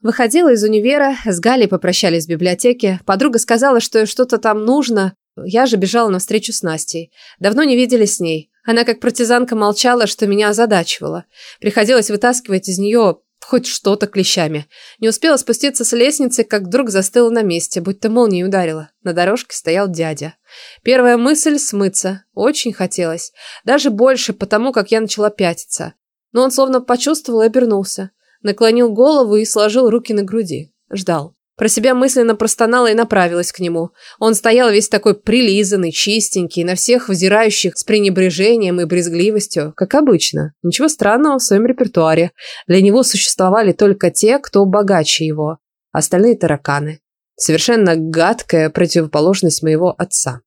Выходила из универа, с Галей попрощались в библиотеке. Подруга сказала, что что-то там нужно. Я же бежала навстречу с Настей. Давно не виделись с ней. Она как партизанка молчала, что меня озадачивало. Приходилось вытаскивать из нее хоть что-то клещами. Не успела спуститься с лестницы, как вдруг застыла на месте, будто молнией ударила. На дорожке стоял дядя. Первая мысль – смыться. Очень хотелось. Даже больше, потому как я начала пятиться. Но он словно почувствовал и обернулся наклонил голову и сложил руки на груди. Ждал. Про себя мысленно простонала и направилась к нему. Он стоял весь такой прилизанный, чистенький, на всех взирающих с пренебрежением и брезгливостью, как обычно. Ничего странного в своем репертуаре. Для него существовали только те, кто богаче его. Остальные тараканы. Совершенно гадкая противоположность моего отца.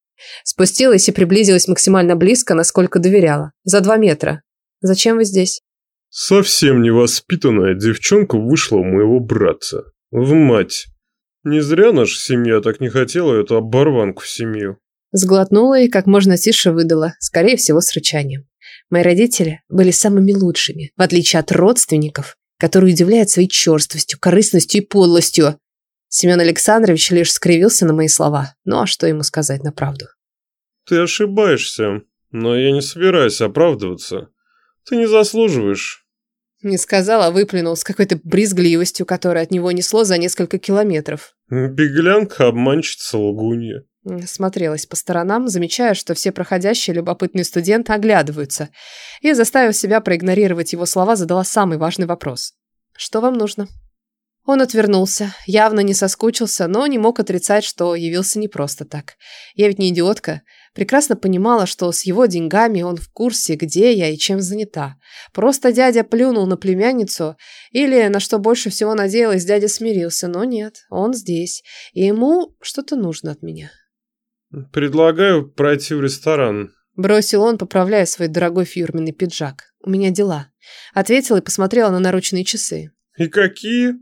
Спустилась и приблизилась максимально близко, насколько доверяла. За два метра. «Зачем вы здесь?» Совсем невоспитанная девчонка вышла у моего братца. В мать. Не зря наша семья так не хотела эту оборванку в семью. Сглотнула и как можно тише выдала, скорее всего, с рычанием. Мои родители были самыми лучшими, в отличие от родственников, которые удивляют своей черствостью, корыстностью и подлостью. Семен Александрович лишь скривился на мои слова. Ну а что ему сказать на правду? Ты ошибаешься, но я не собираюсь оправдываться. Ты не заслуживаешь. Не сказал, а выплюнул с какой-то брезгливостью, которая от него несло за несколько километров. Беглянка, обманщица, лгунья. Смотрелась по сторонам, замечая, что все проходящие любопытные студенты оглядываются, и, заставив себя проигнорировать его слова, задала самый важный вопрос. «Что вам нужно?» Он отвернулся, явно не соскучился, но не мог отрицать, что явился не просто так. Я ведь не идиотка. Прекрасно понимала, что с его деньгами он в курсе, где я и чем занята. Просто дядя плюнул на племянницу, или, на что больше всего надеялась, дядя смирился, но нет, он здесь, и ему что-то нужно от меня. «Предлагаю пройти в ресторан», – бросил он, поправляя свой дорогой фирменный пиджак. «У меня дела», – ответила и посмотрела на наручные часы. «И какие?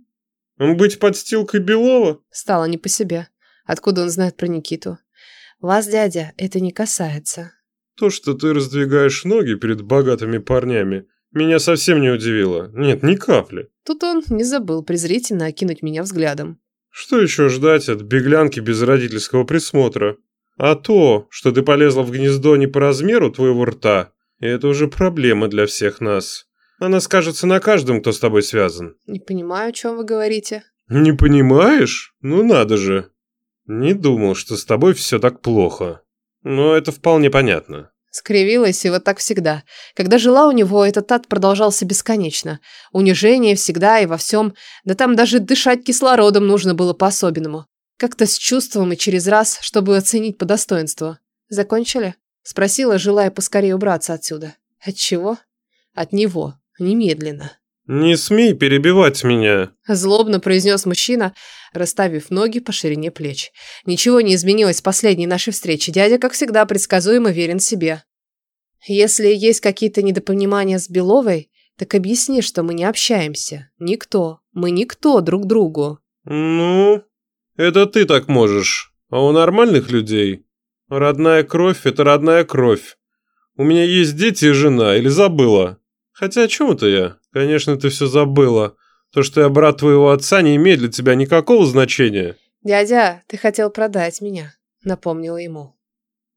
Быть подстилкой Белова?» Стало не по себе. Откуда он знает про Никиту? Вас, дядя, это не касается. То, что ты раздвигаешь ноги перед богатыми парнями, меня совсем не удивило. Нет, ни капли. Тут он не забыл презрительно окинуть меня взглядом. Что еще ждать от беглянки без родительского присмотра? А то, что ты полезла в гнездо не по размеру твоего рта, это уже проблема для всех нас. Она скажется на каждом, кто с тобой связан. Не понимаю, о чем вы говорите. Не понимаешь? Ну надо же. «Не думал, что с тобой все так плохо. Но это вполне понятно». Скривилась, и вот так всегда. Когда жила у него, этот ад продолжался бесконечно. Унижение всегда и во всем. Да там даже дышать кислородом нужно было по-особенному. Как-то с чувством и через раз, чтобы оценить по достоинству. «Закончили?» Спросила, желая поскорее убраться отсюда. «От чего?» «От него. Немедленно». «Не смей перебивать меня!» Злобно произнес мужчина, расставив ноги по ширине плеч. Ничего не изменилось с последней нашей встречи. Дядя, как всегда, предсказуемо верен себе. «Если есть какие-то недопонимания с Беловой, так объясни, что мы не общаемся. Никто. Мы никто друг другу». «Ну, это ты так можешь. А у нормальных людей родная кровь – это родная кровь. У меня есть дети и жена, или забыла? Хотя о чем это я?» Конечно, ты все забыла. То, что я брат твоего отца, не имеет для тебя никакого значения. Дядя, ты хотел продать меня, напомнила ему.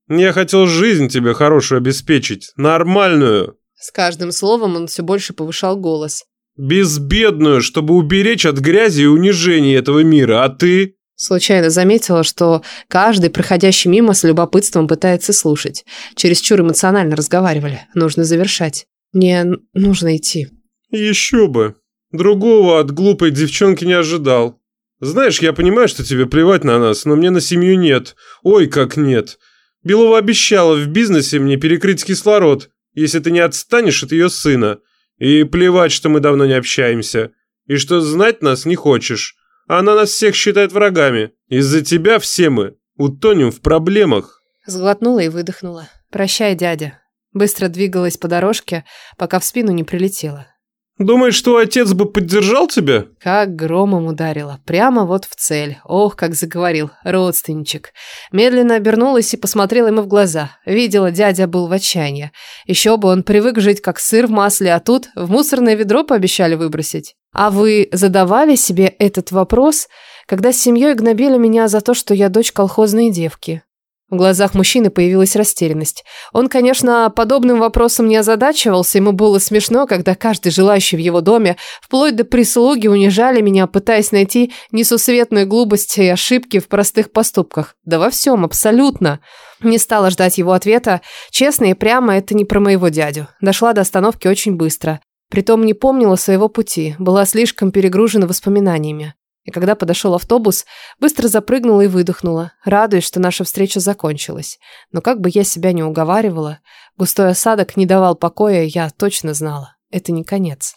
Я хотел жизнь тебе хорошую обеспечить, нормальную. С каждым словом он все больше повышал голос. Безбедную, чтобы уберечь от грязи и унижения этого мира, а ты... Случайно заметила, что каждый, проходящий мимо, с любопытством пытается слушать. Чересчур эмоционально разговаривали. Нужно завершать. Мне нужно идти. Еще бы. Другого от глупой девчонки не ожидал. Знаешь, я понимаю, что тебе плевать на нас, но мне на семью нет. Ой, как нет. Белова обещала в бизнесе мне перекрыть кислород, если ты не отстанешь от ее сына. И плевать, что мы давно не общаемся. И что знать нас не хочешь. Она нас всех считает врагами. Из-за тебя все мы утонем в проблемах. Сглотнула и выдохнула. «Прощай, дядя». Быстро двигалась по дорожке, пока в спину не прилетела. Думаешь, что отец бы поддержал тебя? Как громом ударило. Прямо вот в цель. Ох, как заговорил. Родственничек. Медленно обернулась и посмотрела ему в глаза. Видела, дядя был в отчаянии. Еще бы, он привык жить как сыр в масле, а тут в мусорное ведро пообещали выбросить. А вы задавали себе этот вопрос, когда с семьей гнобили меня за то, что я дочь колхозной девки? В глазах мужчины появилась растерянность. Он, конечно, подобным вопросом не озадачивался, ему было смешно, когда каждый желающий в его доме, вплоть до прислуги, унижали меня, пытаясь найти несусветные глупости и ошибки в простых поступках. Да во всем, абсолютно. Не стала ждать его ответа. Честно и прямо, это не про моего дядю. Дошла до остановки очень быстро. Притом не помнила своего пути, была слишком перегружена воспоминаниями. И когда подошел автобус, быстро запрыгнула и выдохнула, радуясь, что наша встреча закончилась. Но как бы я себя не уговаривала, густой осадок не давал покоя, я точно знала, это не конец.